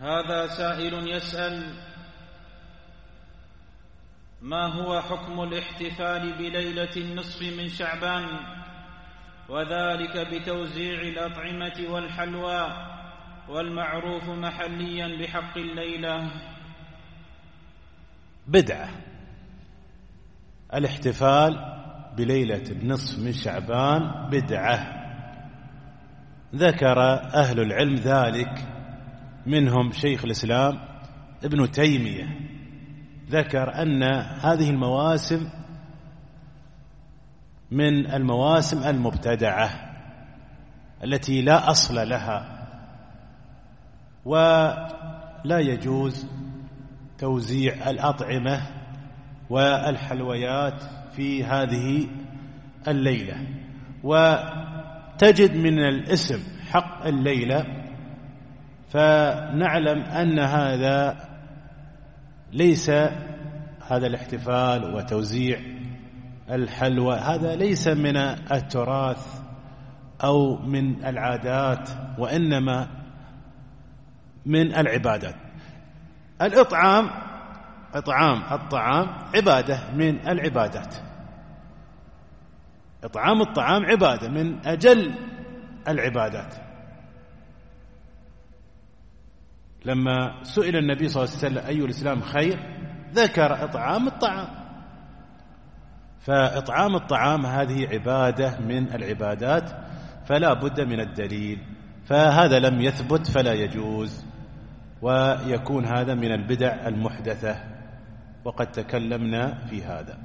هذا سائل يسأل ما هو حكم الاحتفال بليلة النصف من شعبان وذلك بتوزيع الأطعمة والحلوى والمعروف محليا بحق الليلة؟ بدعة. الاحتفال بليلة النصف من شعبان بدعة. ذكر أهل العلم ذلك منهم شيخ الإسلام ابن تيمية. ذكر أن هذه المواسم من المواسم المبتدعة التي لا أصل لها ولا يجوز توزيع الأطعمة والحلويات في هذه الليلة. وتجد من الاسم حق الليلة فنعلم أن هذا ليس هذا الاحتفال وتوزيع الحلوى هذا ليس من التراث أو من العادات وإنما من العبادات. الإطعام إطعام الطعام عبادة من العبادات. إطعام الطعام عبادة من أجل العبادات. لما سئل النبي صلى الله عليه وسلم أي الإسلام خير ذكر إطعام الطعام. فإطعام الطعام هذه عبادة من العبادات فلا بد من الدليل. فهذا لم يثبت فلا يجوز ويكون هذا من البدع المحدثة وقد تكلمنا في هذا.